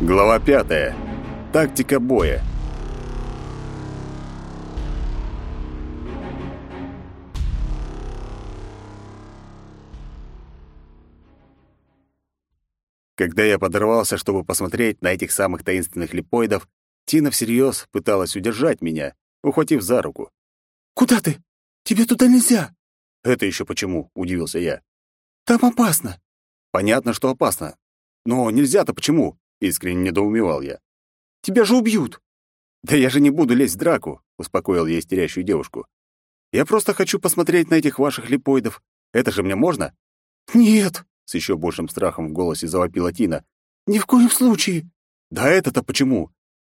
Глава пятая. Тактика боя. Когда я подорвался, чтобы посмотреть на этих самых таинственных липоидов, Тина всерьез пыталась удержать меня, ухватив за руку. «Куда ты? Тебе туда нельзя!» «Это еще почему?» — удивился я. «Там опасно!» «Понятно, что опасно. Но нельзя-то почему?» — искренне недоумевал я. «Тебя же убьют!» «Да я же не буду лезть в драку!» — успокоил я истерящую девушку. «Я просто хочу посмотреть на этих ваших липоидов. Это же мне можно?» «Нет!» — с еще большим страхом в голосе завопила Тина. «Ни в коем случае!» «Да это-то почему?»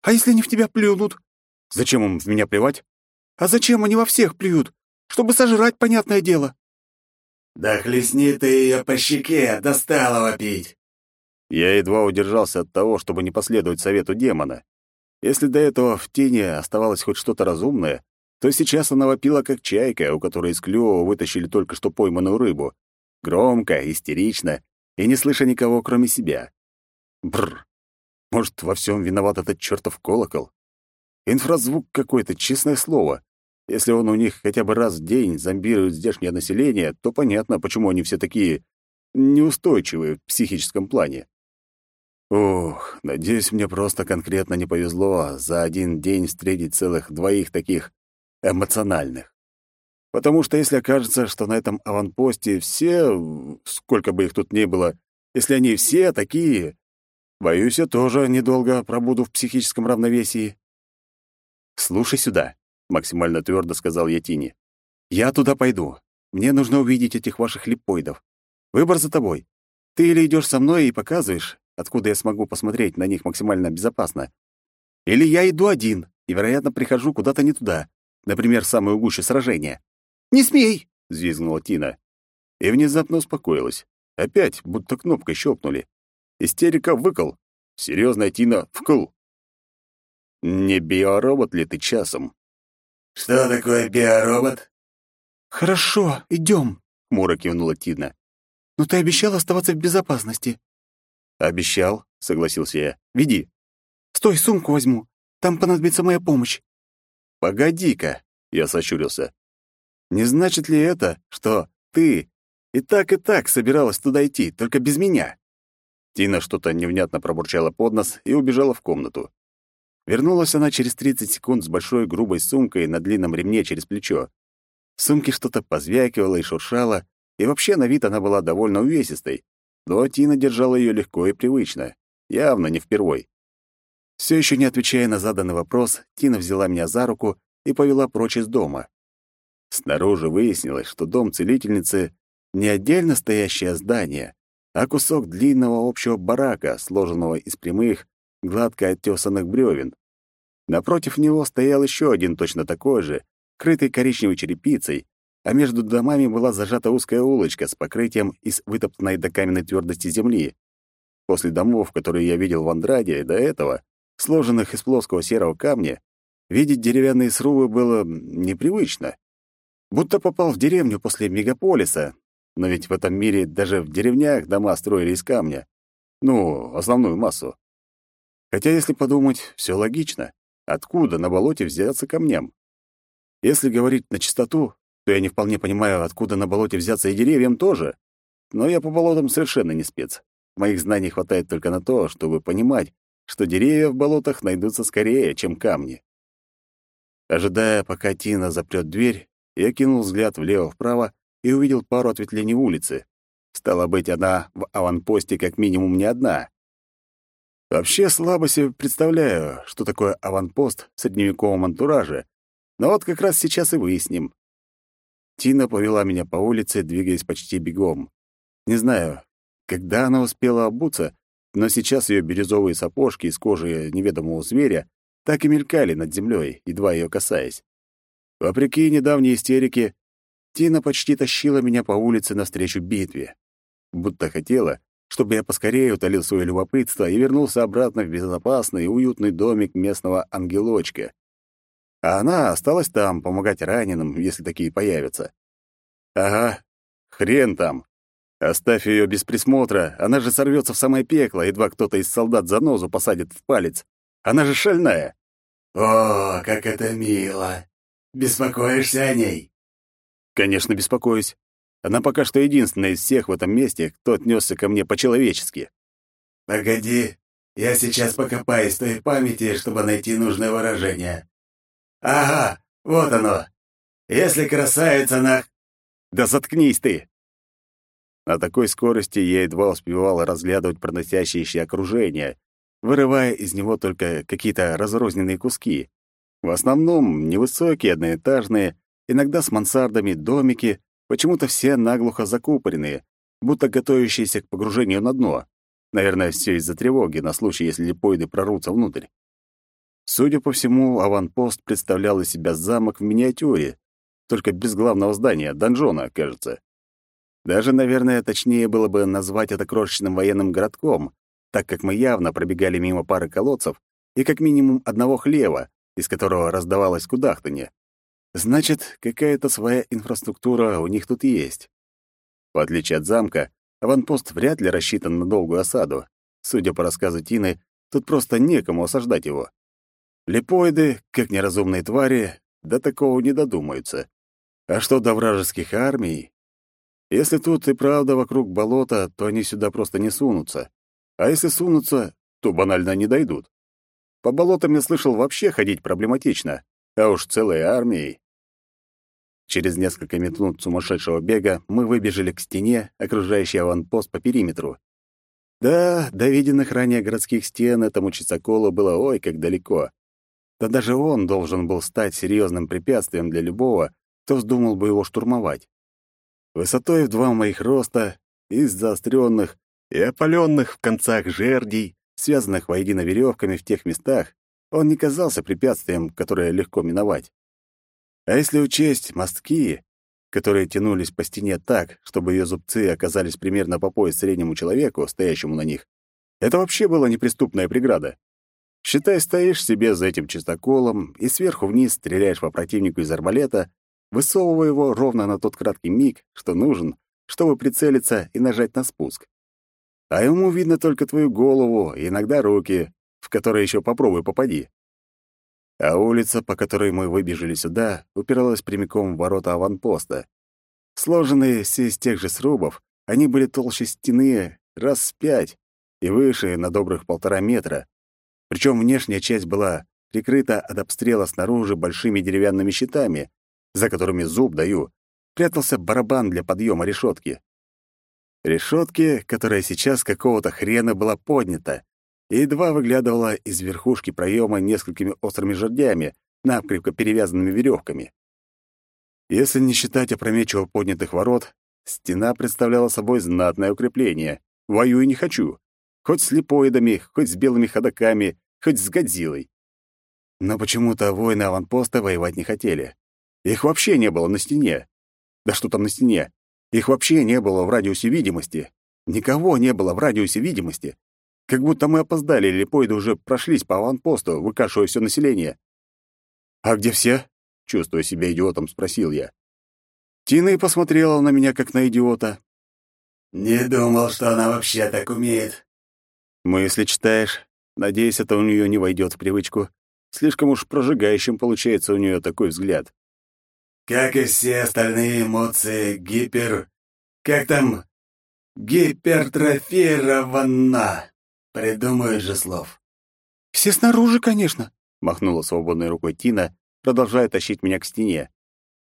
«А если они в тебя плюнут?» «Зачем им в меня плевать?» «А зачем они во всех плюют? Чтобы сожрать, понятное дело!» «Да хлестни ты ее по щеке, достала вопить!» Я едва удержался от того, чтобы не последовать совету демона. Если до этого в тени оставалось хоть что-то разумное, то сейчас она вопила как чайка, у которой из клюва вытащили только что пойманную рыбу. Громко, истерично и не слыша никого, кроме себя. Бррр. Может, во всем виноват этот чертов колокол? Инфразвук какой-то, честное слово. Если он у них хотя бы раз в день зомбирует здешнее население, то понятно, почему они все такие неустойчивые в психическом плане. Ух, надеюсь, мне просто конкретно не повезло за один день встретить целых двоих таких эмоциональных. Потому что если окажется, что на этом аванпосте все, сколько бы их тут ни было, если они все такие, боюсь, я тоже недолго пробуду в психическом равновесии. «Слушай сюда», — максимально твердо сказал я Тине. «Я туда пойду. Мне нужно увидеть этих ваших липоидов. Выбор за тобой. Ты или идешь со мной и показываешь, откуда я смогу посмотреть на них максимально безопасно. Или я иду один и, вероятно, прихожу куда-то не туда, например, в самую гущу сражения. «Не смей!» — взвизгнула Тина. И внезапно успокоилась. Опять будто кнопкой щелкнули. Истерика выкол. Серьезная Тина вкл. Не биоробот ли ты часом? «Что такое биоробот?» «Хорошо, идем», — хмуро кивнула Тина. «Но ты обещал оставаться в безопасности». «Обещал», — согласился я. «Веди». «Стой, сумку возьму. Там понадобится моя помощь». «Погоди-ка», — я сощурился. «Не значит ли это, что ты и так, и так собиралась туда идти, только без меня?» Тина что-то невнятно пробурчала под нос и убежала в комнату. Вернулась она через 30 секунд с большой грубой сумкой на длинном ремне через плечо. В сумке что-то позвякивало и шуршало, и вообще на вид она была довольно увесистой, но Тина держала ее легко и привычно, явно не впервой. Все еще не отвечая на заданный вопрос, Тина взяла меня за руку и повела прочь из дома. Снаружи выяснилось, что дом целительницы — не отдельно стоящее здание, а кусок длинного общего барака, сложенного из прямых, гладко оттесанных бревен. Напротив него стоял еще один точно такой же, крытый коричневой черепицей, а между домами была зажата узкая улочка с покрытием из вытоптанной до каменной твердости земли. После домов, которые я видел в Андраде до этого, сложенных из плоского серого камня, видеть деревянные срубы было непривычно. Будто попал в деревню после мегаполиса, но ведь в этом мире даже в деревнях дома строили из камня. Ну, основную массу. Хотя, если подумать, все логично. Откуда на болоте взяться камням? Если говорить на чистоту, то я не вполне понимаю, откуда на болоте взяться и деревьям тоже. Но я по болотам совершенно не спец. Моих знаний хватает только на то, чтобы понимать, что деревья в болотах найдутся скорее, чем камни. Ожидая, пока Тина запрет дверь, я кинул взгляд влево-вправо и увидел пару ответвлений улицы. Стало быть, она в аванпосте как минимум не одна. Вообще слабо себе представляю, что такое аванпост в средневековом антураже, но вот как раз сейчас и выясним. Тина повела меня по улице, двигаясь почти бегом. Не знаю, когда она успела обуться, но сейчас ее бирюзовые сапожки из кожи неведомого зверя так и мелькали над землей, едва ее касаясь. Вопреки недавней истерике, Тина почти тащила меня по улице навстречу битве. Будто хотела, чтобы я поскорее утолил свое любопытство и вернулся обратно в безопасный и уютный домик местного ангелочка а она осталась там помогать раненым, если такие появятся. Ага, хрен там. Оставь ее без присмотра, она же сорвется в самое пекло, едва кто-то из солдат за нозу посадит в палец. Она же шальная. О, как это мило. Беспокоишься о ней? Конечно, беспокоюсь. Она пока что единственная из всех в этом месте, кто отнесся ко мне по-человечески. Погоди, я сейчас покопаюсь в твоей памяти, чтобы найти нужное выражение. Ага, вот оно. Если красавица на... Да заткнись ты! На такой скорости я едва успевал разглядывать проносящееся окружение, вырывая из него только какие-то разрозненные куски. В основном невысокие, одноэтажные, иногда с мансардами домики, почему-то все наглухо закупоренные, будто готовящиеся к погружению на дно. Наверное, все из-за тревоги на случай, если липоиды прорвутся внутрь. Судя по всему, аванпост представлял из себя замок в миниатюре, только без главного здания, донжона, кажется. Даже, наверное, точнее было бы назвать это крошечным военным городком, так как мы явно пробегали мимо пары колодцев и как минимум одного хлева, из которого раздавалось кудахтанье. Значит, какая-то своя инфраструктура у них тут есть. В отличие от замка, аванпост вряд ли рассчитан на долгую осаду. Судя по рассказу Тины, тут просто некому осаждать его. Липоиды, как неразумные твари, до такого не додумаются. А что до вражеских армий? Если тут и правда вокруг болота, то они сюда просто не сунутся. А если сунутся, то банально не дойдут. По болотам я слышал вообще ходить проблематично, а уж целой армией. Через несколько минут сумасшедшего бега мы выбежали к стене, окружающей аванпост по периметру. Да, до виденных ранее городских стен этому чистоколу было ой как далеко. Да даже он должен был стать серьезным препятствием для любого, кто вздумал бы его штурмовать. Высотой в два моих роста, из заостренных и опаленных в концах жердей, связанных воедино веревками в тех местах, он не казался препятствием, которое легко миновать. А если учесть мостки, которые тянулись по стене так, чтобы ее зубцы оказались примерно по пояс среднему человеку, стоящему на них, это вообще была неприступная преграда. Считай, стоишь себе за этим чистоколом и сверху вниз стреляешь по противнику из арбалета, высовывая его ровно на тот краткий миг, что нужен, чтобы прицелиться и нажать на спуск а ему видно только твою голову и иногда руки, в которые еще попробуй попади. А улица, по которой мы выбежали сюда, упиралась прямиком в ворота аванпоста. Сложенные все из тех же срубов, они были толще стены раз с пять и выше на добрых полтора метра. Причем внешняя часть была прикрыта от обстрела снаружи большими деревянными щитами, за которыми зуб даю, прятался барабан для подъема решетки решетки, которая сейчас какого-то хрена была поднята, и едва выглядывала из верхушки проема несколькими острыми жердями, накрепко перевязанными веревками. Если не считать опрометчиво поднятых ворот, стена представляла собой знатное укрепление. Воюю не хочу. Хоть с липоидами, хоть с белыми ходоками, хоть с Годзиллой. Но почему-то воины аванпоста воевать не хотели. Их вообще не было на стене. Да что там на стене? Их вообще не было в радиусе видимости. Никого не было в радиусе видимости. Как будто мы опоздали, или поиды уже прошлись по аванпосту, выкашивая все население. «А где все?» — чувствуя себя идиотом, спросил я. Тина и посмотрела на меня, как на идиота. «Не думал, что она вообще так умеет». «Мысли читаешь. Надеюсь, это у нее не войдет в привычку. Слишком уж прожигающим получается у нее такой взгляд. Как и все остальные эмоции, гипер... Как там? Гипертрофирована. Придумаю же слов. «Все снаружи, конечно», — махнула свободной рукой Тина, продолжая тащить меня к стене.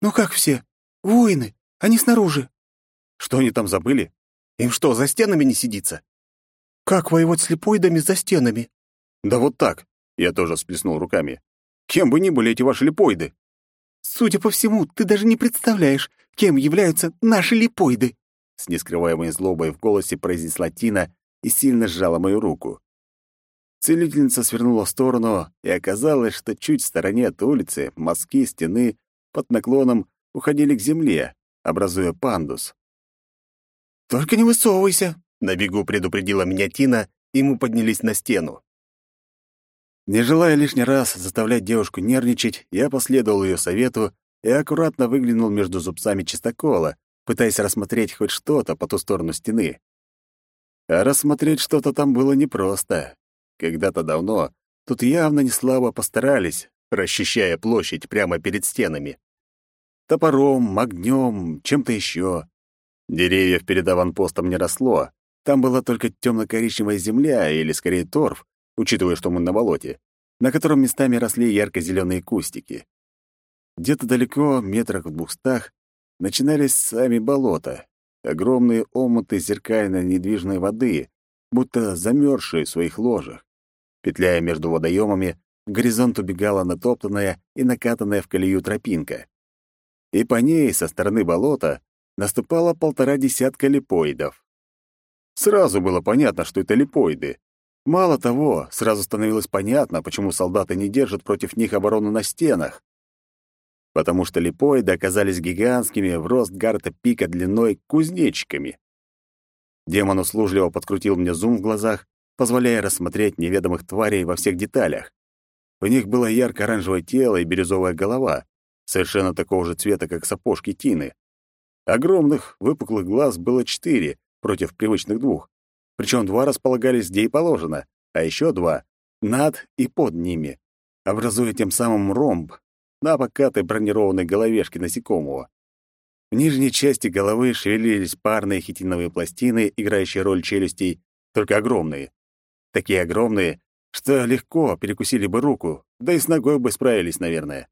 «Ну как все? Воины, они снаружи». «Что они там забыли? Им что, за стенами не сидится?» «Как воевать с липоидами за стенами?» «Да вот так», — я тоже сплеснул руками. «Кем бы ни были эти ваши липоиды, Судя по всему, ты даже не представляешь, кем являются наши липоиды!» С нескрываемой злобой в голосе произнесла Тина и сильно сжала мою руку. Целительница свернула в сторону, и оказалось, что чуть в стороне от улицы мазки стены под наклоном уходили к земле, образуя пандус. «Только не высовывайся!» — на бегу предупредила меня Тина, и мы поднялись на стену. Не желая лишний раз заставлять девушку нервничать, я последовал ее совету и аккуратно выглянул между зубцами чистокола, пытаясь рассмотреть хоть что-то по ту сторону стены. А рассмотреть что-то там было непросто. Когда-то давно тут явно не слабо постарались, расчищая площадь прямо перед стенами. Топором, огнем, чем-то еще. Деревьев перед аванпостом не росло. Там была только темно-коричневая земля, или скорее торф, учитывая, что мы на болоте, на котором местами росли ярко-зеленые кустики. Где-то далеко, метрах в двухстах, начинались сами болота, огромные омуты зеркально-недвижной воды, будто замерзшие в своих ложах. Петляя между водоемами, к горизонту бегала натоптанная и накатанная в колею тропинка. И по ней, со стороны болота, наступало полтора десятка липоидов. Сразу было понятно, что это липоиды. Мало того, сразу становилось понятно, почему солдаты не держат против них оборону на стенах. Потому что липоиды оказались гигантскими в рост гарта пика длиной кузнечиками. Демон услужливо подкрутил мне зум в глазах, позволяя рассмотреть неведомых тварей во всех деталях. У них было ярко-оранжевое тело и бирюзовая голова, совершенно такого же цвета, как сапожки Тины. Огромных, выпуклых глаз было четыре против привычных двух. Причем два располагались где и положено, а еще два — над и под ними, образуя тем самым ромб на покатой бронированной головешке насекомого. В нижней части головы шевелились парные хитиновые пластины, играющие роль челюстей, только огромные. Такие огромные, что легко перекусили бы руку, да и с ногой бы справились, наверное.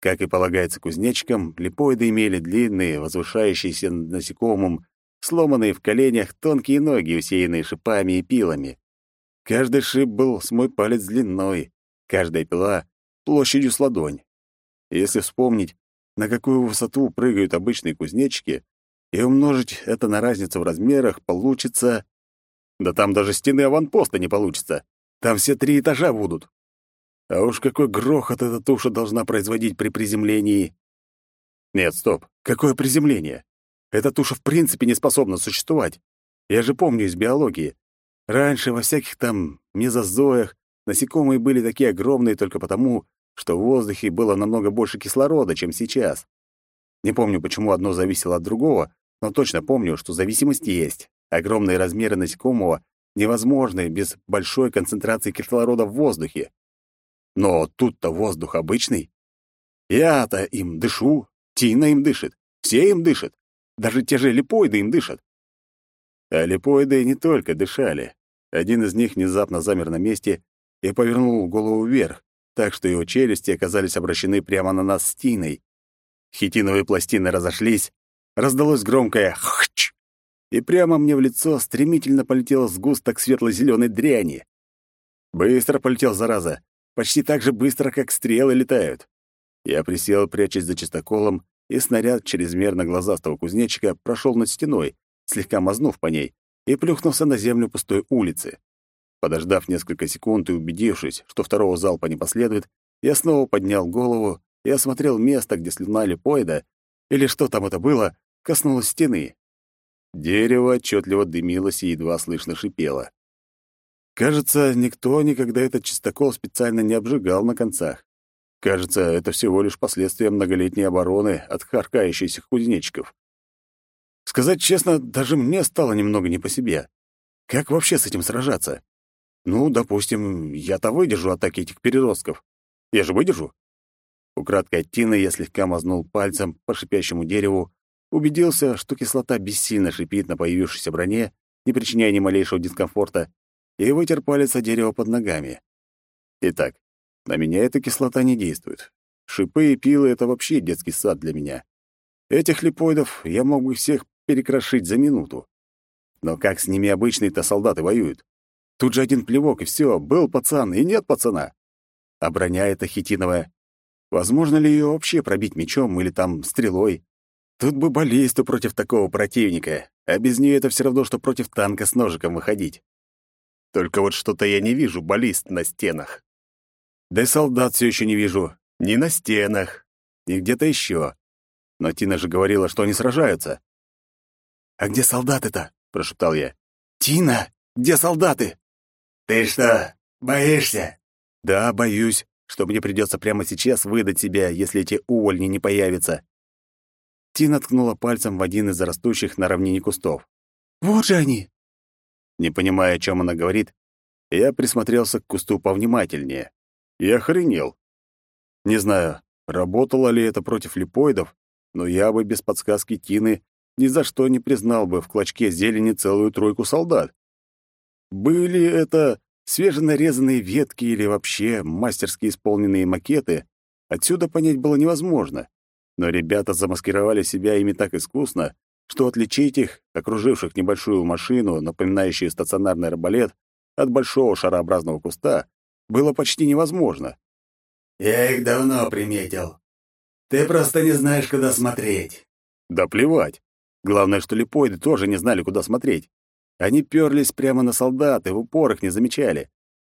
Как и полагается кузнечикам, липоиды имели длинные, возвышающиеся над насекомым, сломанные в коленях тонкие ноги, усеянные шипами и пилами. Каждый шип был с мой палец длиной, каждая пила — площадью с ладонь. Если вспомнить, на какую высоту прыгают обычные кузнечики, и умножить это на разницу в размерах, получится... Да там даже стены аванпоста не получится. Там все три этажа будут. А уж какой грохот эта туша должна производить при приземлении. Нет, стоп. Какое приземление? Эта туша в принципе не способна существовать. Я же помню из биологии. Раньше во всяких там мезозоях насекомые были такие огромные только потому, что в воздухе было намного больше кислорода, чем сейчас. Не помню, почему одно зависело от другого, но точно помню, что зависимость есть. Огромные размеры насекомого невозможны без большой концентрации кислорода в воздухе. Но тут-то воздух обычный. Я-то им дышу, Тина им дышит, все им дышат, даже те же липоиды им дышат. А липоиды не только дышали. Один из них внезапно замер на месте и повернул голову вверх, так что его челюсти оказались обращены прямо на нас с Тиной. Хитиновые пластины разошлись, раздалось громкое «хч», и прямо мне в лицо стремительно полетел сгусток светло-зеленой дряни. Быстро полетел, зараза, почти так же быстро, как стрелы летают. Я присел, прячась за чистоколом, и снаряд чрезмерно глазастого кузнечика прошел над стеной, слегка мазнув по ней, и плюхнулся на землю пустой улицы. Подождав несколько секунд и убедившись, что второго залпа не последует, я снова поднял голову и осмотрел место, где слюна липоида, или что там это было, коснулось стены. Дерево отчетливо дымилось и едва слышно шипело. Кажется, никто никогда этот чистокол специально не обжигал на концах. Кажется, это всего лишь последствия многолетней обороны от харкающихся кузнечиков. Сказать честно, даже мне стало немного не по себе. Как вообще с этим сражаться? Ну, допустим, я-то выдержу атаки этих переростков. Я же выдержу. Украдкой от Тины я слегка мазнул пальцем по шипящему дереву, убедился, что кислота бессильно шипит на появившейся броне, не причиняя ни малейшего дискомфорта, и вытер палец о дерево под ногами. Итак, на меня эта кислота не действует. Шипы и пилы — это вообще детский сад для меня. Этих липоидов я мог бы всех перекрошить за минуту. Но как с ними обычные-то солдаты воюют? Тут же один плевок, и все, был пацан, и нет пацана. А броня эта хитиновая. Возможно ли ее вообще пробить мечом или там стрелой? Тут бы баллисту против такого противника, а без нее это все равно, что против танка с ножиком выходить. Только вот что-то я не вижу баллист на стенах. Да и солдат все еще не вижу. Ни на стенах, ни где-то еще. Но Тина же говорила, что они сражаются. «А где солдаты-то?» — прошептал я. «Тина, где солдаты?» «Ты что, боишься?» «Да, боюсь, что мне придется прямо сейчас выдать себя, если эти увольни не появятся». Тина ткнула пальцем в один из растущих на равнине кустов. «Вот же они!» Не понимая, о чем она говорит, я присмотрелся к кусту повнимательнее. И охренел. Не знаю, работало ли это против липоидов, но я бы без подсказки Тины ни за что не признал бы в клочке зелени целую тройку солдат. Были это свеженарезанные ветки или вообще мастерски исполненные макеты, отсюда понять было невозможно. Но ребята замаскировали себя ими так искусно, что отличить их, окруживших небольшую машину, напоминающую стационарный арбалет, от большого шарообразного куста, было почти невозможно. «Я их давно приметил. Ты просто не знаешь, куда смотреть». «Да плевать. Главное, что липоиды тоже не знали, куда смотреть. Они перлись прямо на солдат и в упор их не замечали.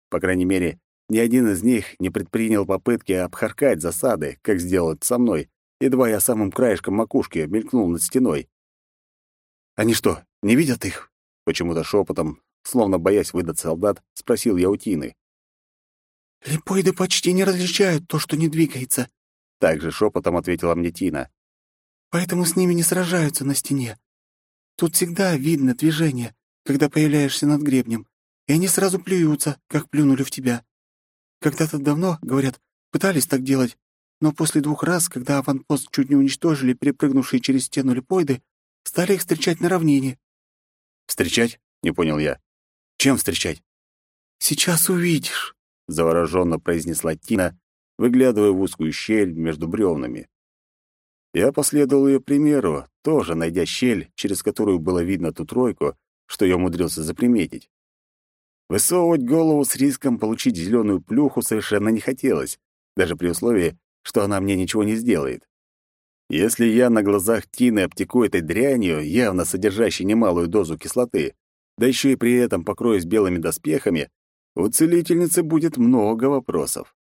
По крайней мере, ни один из них не предпринял попытки обхаркать засады, как сделал это со мной, едва я самым краешком макушки мелькнул над стеной. «Они что, не видят их?» Почему-то шепотом, словно боясь выдать солдат, спросил я у Тины. «Липоиды почти не различают то, что не двигается», — также шепотом ответила мне Тина. «Поэтому с ними не сражаются на стене. Тут всегда видно движение, когда появляешься над гребнем, и они сразу плюются, как плюнули в тебя. Когда-то давно, говорят, пытались так делать, но после двух раз, когда аванпост чуть не уничтожили перепрыгнувшие через стену липоиды, Стали их встречать на равнине». «Встречать?» — не понял я. «Чем встречать?» «Сейчас увидишь», — завороженно произнесла Тина, выглядывая в узкую щель между бревнами. Я последовал ее примеру, тоже найдя щель, через которую было видно ту тройку, что я умудрился заприметить. Высовывать голову с риском получить зеленую плюху совершенно не хотелось, даже при условии, что она мне ничего не сделает. Если я на глазах Тины обтеку этой дрянью, явно содержащей немалую дозу кислоты, да еще и при этом покроюсь белыми доспехами, у целительницы будет много вопросов.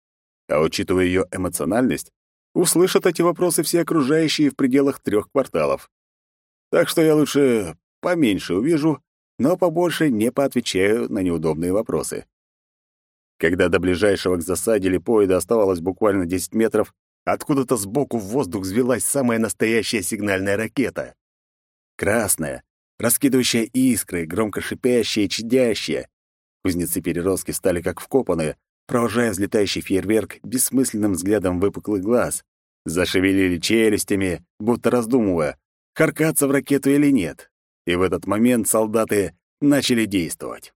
А учитывая ее эмоциональность, услышат эти вопросы все окружающие в пределах трех кварталов. Так что я лучше поменьше увижу, но побольше не поотвечаю на неудобные вопросы. Когда до ближайшего к засаде липоида оставалось буквально 10 метров, Откуда-то сбоку в воздух взвелась самая настоящая сигнальная ракета. Красная, раскидывающая искры, громко шипящая и чадящая. Кузнецы-переростки стали как вкопанные, провожая взлетающий фейерверк бессмысленным взглядом выпуклых глаз. Зашевелили челюстями, будто раздумывая, харкаться в ракету или нет. И в этот момент солдаты начали действовать.